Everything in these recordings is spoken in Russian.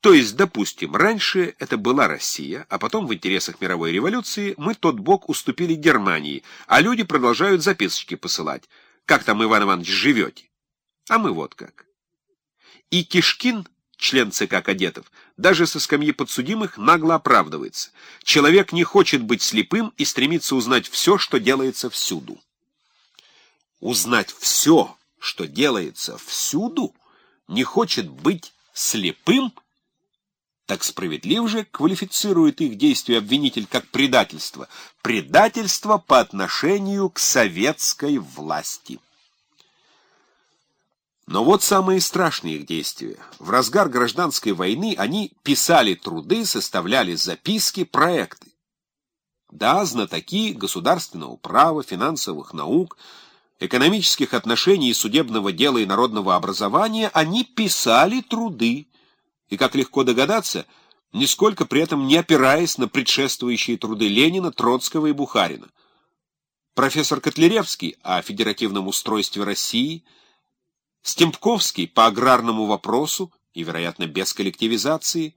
То есть, допустим, раньше это была Россия, а потом в интересах мировой революции мы тот бок уступили Германии, а люди продолжают записочки посылать. Как там, Иван Иванович, живете? А мы вот как. И Кишкин, член ЦК кадетов, даже со скамьи подсудимых нагло оправдывается. Человек не хочет быть слепым и стремится узнать все, что делается всюду. Узнать все, что делается всюду, не хочет быть слепым – так справедливо же квалифицирует их действия обвинитель как предательство. Предательство по отношению к советской власти. Но вот самые страшные их действия. В разгар гражданской войны они писали труды, составляли записки, проекты. Да, знатоки государственного права, финансовых наук, экономических отношений, судебного дела и народного образования, они писали труды, и, как легко догадаться, нисколько при этом не опираясь на предшествующие труды Ленина, Троцкого и Бухарина. Профессор Котляревский о федеративном устройстве России, Стемпковский по аграрному вопросу и, вероятно, без коллективизации,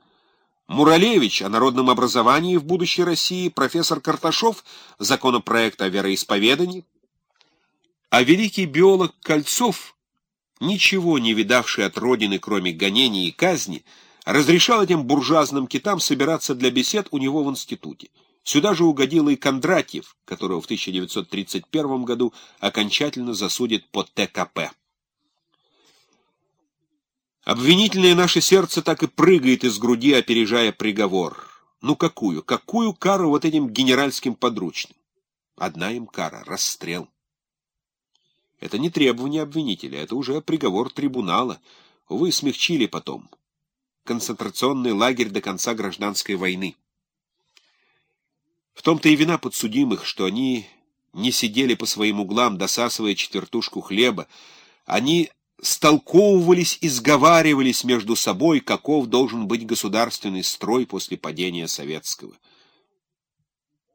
Муралевич о народном образовании в будущей России, профессор Карташов законопроект о вероисповедании, а великий биолог Кольцов, ничего не видавший от родины, кроме гонений и казни, разрешал этим буржуазным китам собираться для бесед у него в институте. Сюда же угодил и Кондратьев, которого в 1931 году окончательно засудит по ТКП. Обвинительное наше сердце так и прыгает из груди, опережая приговор. Ну какую? Какую кару вот этим генеральским подручным? Одна им кара — расстрел. Это не требование обвинителя, это уже приговор трибунала. Вы смягчили потом концентрационный лагерь до конца гражданской войны. В том-то и вина подсудимых, что они не сидели по своим углам, досасывая четвертушку хлеба. Они столковывались и сговаривались между собой, каков должен быть государственный строй после падения советского.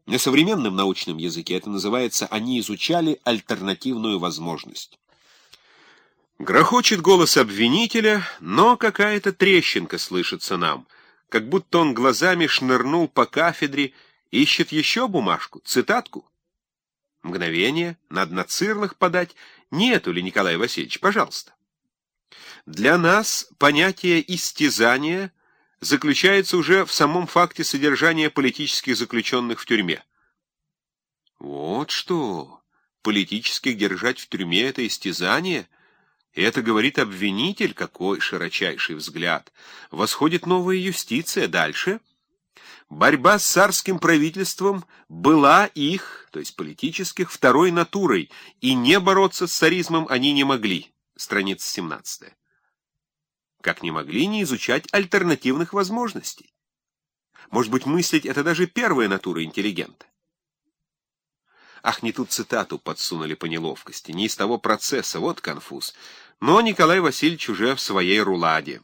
На современном научном языке это называется «они изучали альтернативную возможность». Грохочет голос обвинителя, но какая-то трещинка слышится нам, как будто он глазами шнырнул по кафедре, ищет еще бумажку, цитатку. Мгновение, надо на цирлах подать. Нету ли, Николай Васильевич, пожалуйста. Для нас понятие «истязание» заключается уже в самом факте содержания политических заключенных в тюрьме. Вот что, политических держать в тюрьме — это истязание — это говорит обвинитель, какой широчайший взгляд. Восходит новая юстиция. Дальше. Борьба с царским правительством была их, то есть политических, второй натурой, и не бороться с царизмом они не могли. Страница 17. Как не могли не изучать альтернативных возможностей. Может быть, мыслить — это даже первая натура интеллигента. Ах, не ту цитату подсунули по неловкости, не из того процесса, вот конфуз. Но Николай Васильевич уже в своей руладе.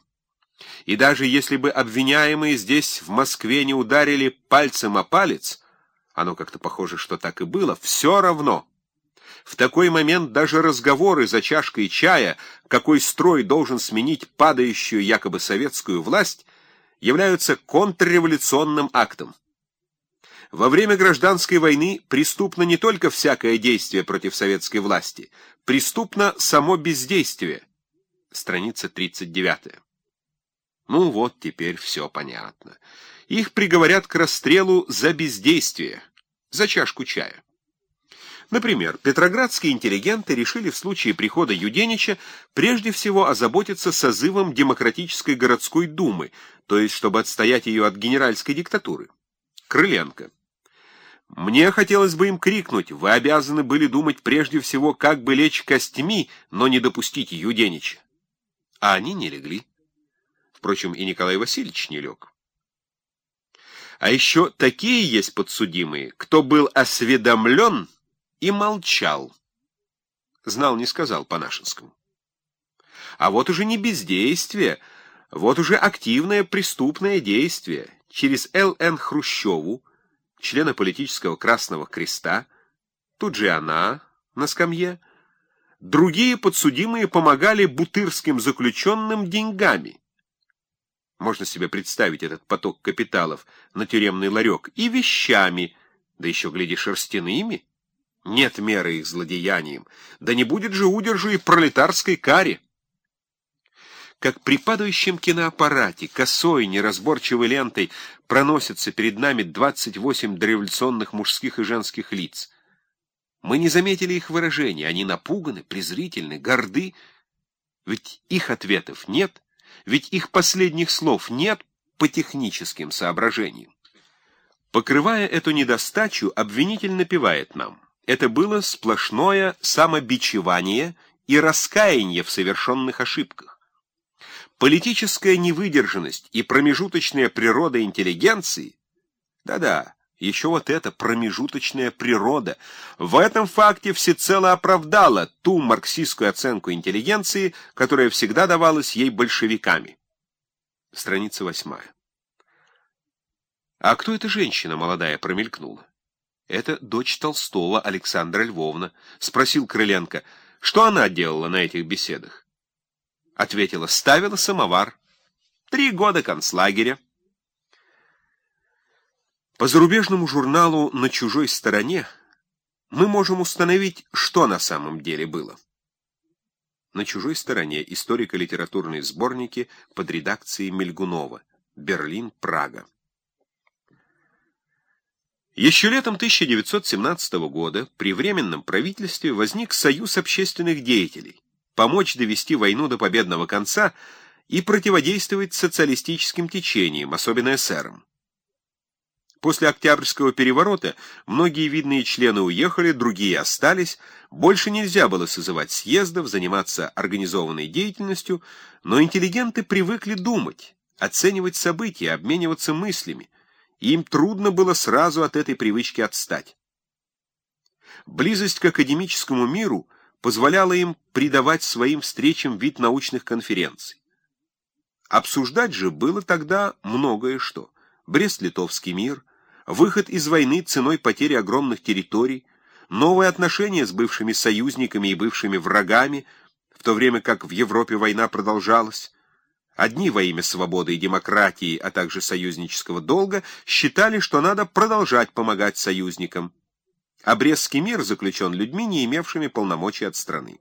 И даже если бы обвиняемые здесь, в Москве, не ударили пальцем о палец, оно как-то похоже, что так и было, все равно. В такой момент даже разговоры за чашкой чая, какой строй должен сменить падающую якобы советскую власть, являются контрреволюционным актом. Во время гражданской войны преступно не только всякое действие против советской власти, преступно само бездействие. Страница 39. Ну вот, теперь все понятно. Их приговорят к расстрелу за бездействие, за чашку чая. Например, петроградские интеллигенты решили в случае прихода Юденича прежде всего озаботиться созывом демократической городской думы, то есть чтобы отстоять ее от генеральской диктатуры. Крыленко. Мне хотелось бы им крикнуть, вы обязаны были думать прежде всего, как бы лечь костьми, но не допустить Юденича. А они не легли. Впрочем, и Николай Васильевич не лег. А еще такие есть подсудимые, кто был осведомлен и молчал. Знал, не сказал по-нашенскому. А вот уже не бездействие, вот уже активное преступное действие. Через Л.Н. Хрущеву члена политического Красного Креста, тут же она на скамье, другие подсудимые помогали бутырским заключенным деньгами. можно себе представить этот поток капиталов на тюремный ларек, и вещами, да еще, гляди, шерстяными. Нет меры их злодеяниям, да не будет же удержу и пролетарской каре. Как при падающем киноаппарате, косой, неразборчивой лентой проносятся перед нами 28 дореволюционных мужских и женских лиц. Мы не заметили их выражения, они напуганы, презрительны, горды, ведь их ответов нет, ведь их последних слов нет по техническим соображениям. Покрывая эту недостачу, обвинитель напевает нам. Это было сплошное самобичевание и раскаяние в совершенных ошибках. Политическая невыдержанность и промежуточная природа интеллигенции, да-да, еще вот эта промежуточная природа в этом факте всецело оправдала ту марксистскую оценку интеллигенции, которая всегда давалась ей большевиками. Страница восьмая. А кто эта женщина молодая промелькнула? Это дочь Толстого, Александра Львовна. Спросил Крыленко, что она делала на этих беседах? Ответила, ставила самовар. Три года концлагеря. По зарубежному журналу «На чужой стороне» мы можем установить, что на самом деле было. «На чужой стороне» историко-литературные сборники под редакцией Мельгунова. Берлин, Прага. Еще летом 1917 года при Временном правительстве возник Союз общественных деятелей, помочь довести войну до победного конца и противодействовать социалистическим течениям, особенно эсерам. После Октябрьского переворота многие видные члены уехали, другие остались. Больше нельзя было созывать съездов, заниматься организованной деятельностью, но интеллигенты привыкли думать, оценивать события, обмениваться мыслями, им трудно было сразу от этой привычки отстать. Близость к академическому миру позволяла им придавать своим встречам вид научных конференций. Обсуждать же было тогда многое что. Брест-Литовский мир – выход из войны ценой потери огромных территорий, новые отношения с бывшими союзниками и бывшими врагами, в то время как в Европе война продолжалась. Одни во имя свободы и демократии, а также союзнического долга, считали, что надо продолжать помогать союзникам. Брестский мир заключен людьми, не имевшими полномочий от страны.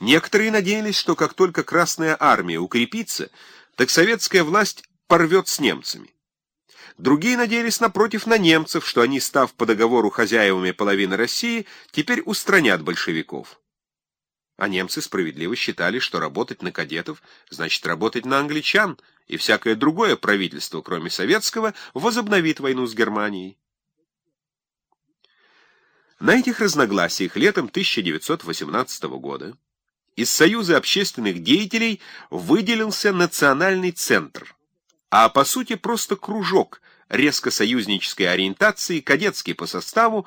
Некоторые надеялись, что как только Красная Армия укрепится, так советская власть порвет с немцами. Другие надеялись, напротив, на немцев, что они, став по договору хозяевами половины России, теперь устранят большевиков. А немцы справедливо считали, что работать на кадетов значит работать на англичан, и всякое другое правительство, кроме советского, возобновит войну с Германией. На этих разногласиях летом 1918 года из Союза общественных деятелей выделился Национальный центр, а по сути просто кружок, резко союзнической ориентации, кадетский по составу,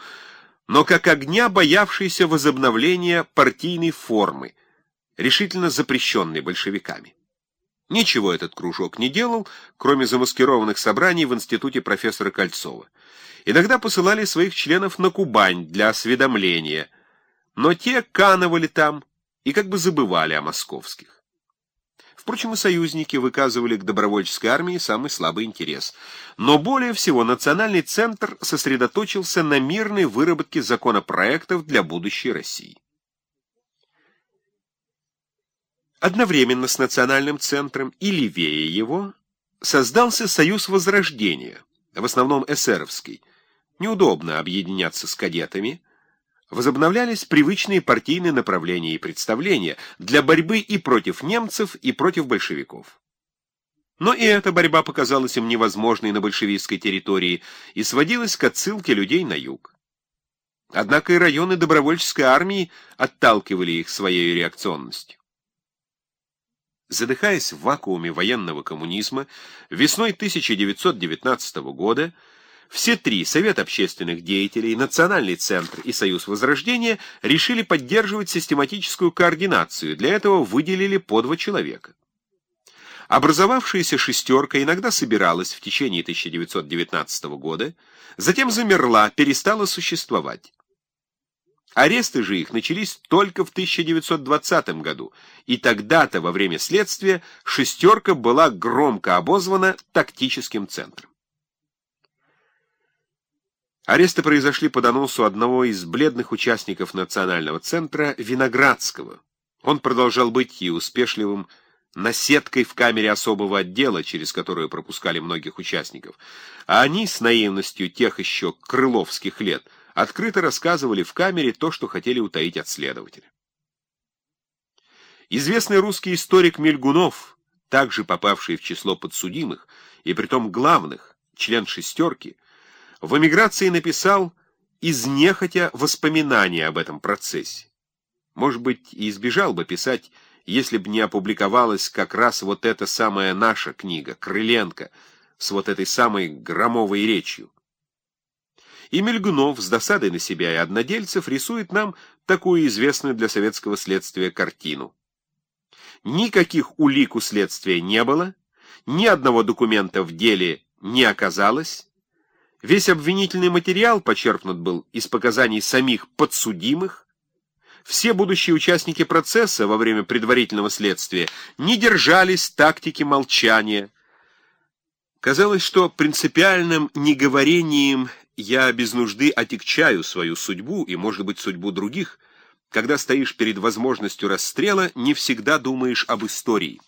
но как огня боявшийся возобновления партийной формы, решительно запрещенной большевиками. Ничего этот кружок не делал, кроме замаскированных собраний в институте профессора Кольцова. Иногда посылали своих членов на Кубань для осведомления, но те кановали там и как бы забывали о московских. Впрочем, и союзники выказывали к добровольческой армии самый слабый интерес. Но более всего Национальный центр сосредоточился на мирной выработке законопроектов для будущей России. Одновременно с Национальным центром и левее его создался Союз Возрождения, в основном эсеровский. Неудобно объединяться с кадетами, возобновлялись привычные партийные направления и представления для борьбы и против немцев, и против большевиков. Но и эта борьба показалась им невозможной на большевистской территории и сводилась к отсылке людей на юг. Однако и районы добровольческой армии отталкивали их своей реакционностью. Задыхаясь в вакууме военного коммунизма, весной 1919 года все три, Совет общественных деятелей, Национальный центр и Союз Возрождения, решили поддерживать систематическую координацию, для этого выделили по два человека. Образовавшаяся «шестерка» иногда собиралась в течение 1919 года, затем замерла, перестала существовать. Аресты же их начались только в 1920 году, и тогда-то во время следствия «шестерка» была громко обозвана тактическим центром. Аресты произошли по доносу одного из бледных участников национального центра Виноградского. Он продолжал быть и успешливым наседкой в камере особого отдела, через которую пропускали многих участников, а они с наивностью тех еще крыловских лет открыто рассказывали в камере то, что хотели утаить от следователя. Известный русский историк Мельгунов, также попавший в число подсудимых, и притом главных, член «шестерки», в эмиграции написал из нехотя воспоминания об этом процессе. Может быть, и избежал бы писать, если бы не опубликовалась как раз вот эта самая наша книга, Крыленко, с вот этой самой громовой речью. И Мельгунов с досадой на себя и однодельцев рисует нам такую известную для советского следствия картину. Никаких улик у следствия не было, ни одного документа в деле не оказалось, Весь обвинительный материал почерпнут был из показаний самих подсудимых. Все будущие участники процесса во время предварительного следствия не держались тактики молчания. Казалось, что принципиальным неговорением я без нужды отягчаю свою судьбу и, может быть, судьбу других. Когда стоишь перед возможностью расстрела, не всегда думаешь об истории.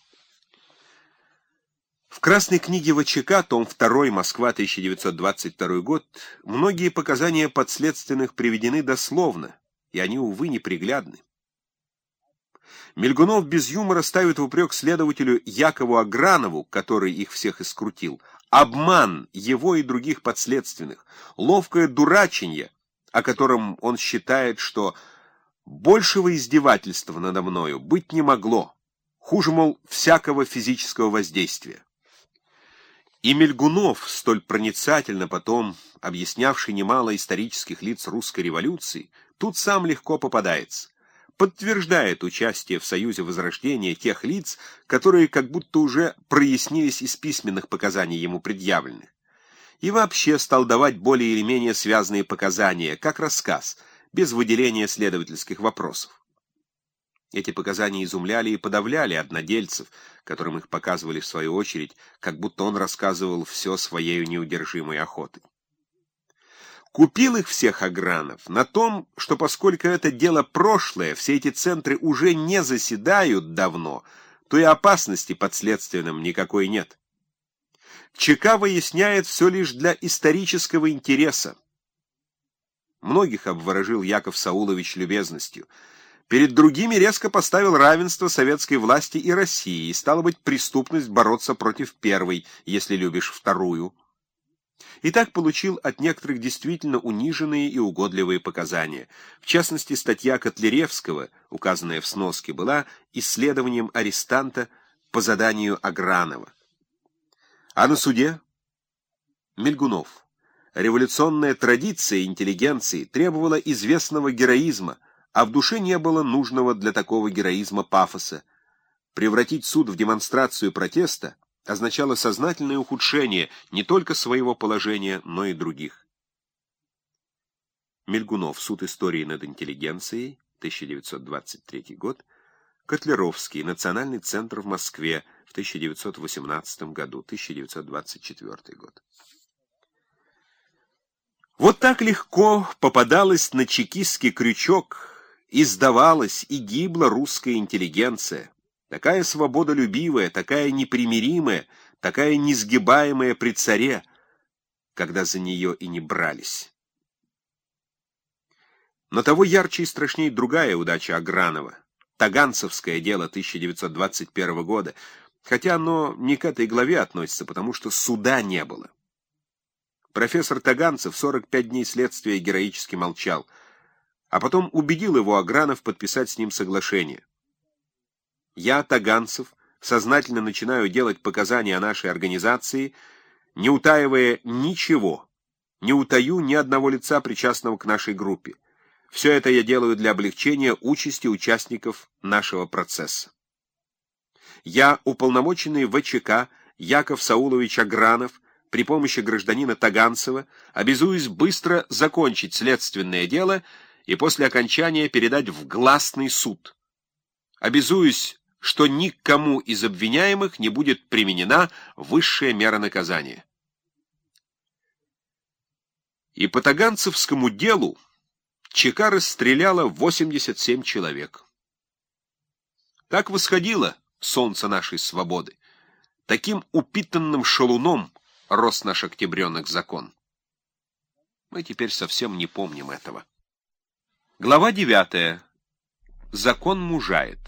В Красной книге ВЧК, том 2, Москва, 1922 год, многие показания подследственных приведены дословно, и они, увы, неприглядны. Мельгунов без юмора ставит в упрек следователю Якову Агранову, который их всех искрутил, обман его и других подследственных, ловкое дураченье, о котором он считает, что большего издевательства надо мною быть не могло, хуже, мол, всякого физического воздействия. И Мельгунов, столь проницательно потом объяснявший немало исторических лиц русской революции, тут сам легко попадается, подтверждает участие в Союзе Возрождения тех лиц, которые как будто уже прояснились из письменных показаний ему предъявленных, и вообще стал давать более или менее связанные показания, как рассказ, без выделения следовательских вопросов. Эти показания изумляли и подавляли однодельцев, которым их показывали в свою очередь, как будто он рассказывал все своей неудержимой охотой. Купил их всех Агранов на том, что поскольку это дело прошлое, все эти центры уже не заседают давно, то и опасности подследственным никакой нет. ЧК выясняет все лишь для исторического интереса. Многих обворожил Яков Саулович любезностью — Перед другими резко поставил равенство советской власти и России, и стало быть преступность бороться против первой, если любишь вторую. И так получил от некоторых действительно униженные и угодливые показания. В частности, статья Котляревского, указанная в сноске, была исследованием арестанта по заданию Агранова. А на суде? Мельгунов. Революционная традиция интеллигенции требовала известного героизма – а в душе не было нужного для такого героизма пафоса. Превратить суд в демонстрацию протеста означало сознательное ухудшение не только своего положения, но и других. Мельгунов. Суд истории над интеллигенцией. 1923 год. Котлеровский. Национальный центр в Москве. В 1918 году. 1924 год. Вот так легко попадалась на чекистский крючок и сдавалась, и гибла русская интеллигенция. Такая свободолюбивая, такая непримиримая, такая несгибаемая при царе, когда за нее и не брались. Но того ярче и страшнее другая удача Агранова. Таганцевское дело 1921 года, хотя оно не к этой главе относится, потому что суда не было. Профессор Таганцев 45 дней следствия героически молчал — а потом убедил его Агранов подписать с ним соглашение. Я, Таганцев, сознательно начинаю делать показания о нашей организации, не утаивая ничего, не утаю ни одного лица, причастного к нашей группе. Все это я делаю для облегчения участи участников нашего процесса. Я, уполномоченный ВЧК Яков Саулович Агранов, при помощи гражданина Таганцева, обязуюсь быстро закончить следственное дело после окончания передать в гласный суд. Обязуюсь, что никому из обвиняемых не будет применена высшая мера наказания. И по Таганцевскому делу ЧК расстреляла 87 человек. Так восходило солнце нашей свободы. Таким упитанным шалуном рос наш октябренок закон. Мы теперь совсем не помним этого. Глава девятая. Закон мужает.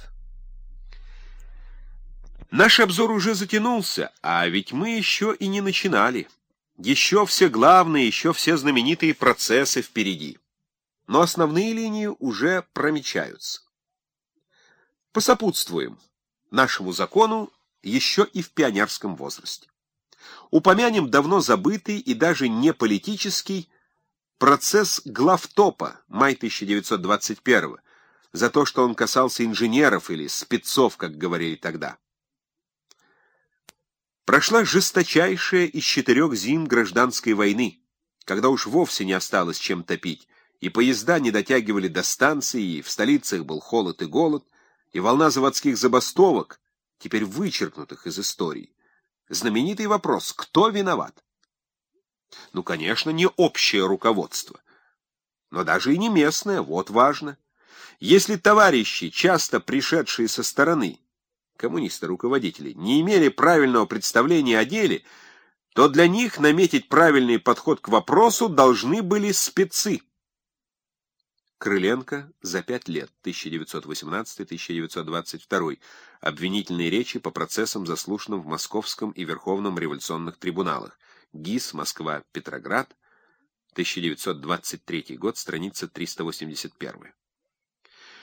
Наш обзор уже затянулся, а ведь мы еще и не начинали. Еще все главные, еще все знаменитые процессы впереди. Но основные линии уже промечаются. Посопутствуем нашему закону еще и в пионерском возрасте. Упомянем давно забытый и даже не политический процесс главтопа май 1921 за то, что он касался инженеров или спецов, как говорили тогда. Прошла жесточайшая из четырех зим гражданской войны, когда уж вовсе не осталось чем топить, и поезда не дотягивали до станции, и в столицах был холод и голод, и волна заводских забастовок, теперь вычеркнутых из истории. Знаменитый вопрос «Кто виноват?» Ну, конечно, не общее руководство, но даже и не местное, вот важно. Если товарищи, часто пришедшие со стороны, коммунисты-руководители, не имели правильного представления о деле, то для них наметить правильный подход к вопросу должны были спецы. Крыленко за пять лет, 1918-1922, обвинительные речи по процессам, заслушанным в Московском и Верховном революционных трибуналах. ГИС, Москва, Петроград, 1923 год, страница 381.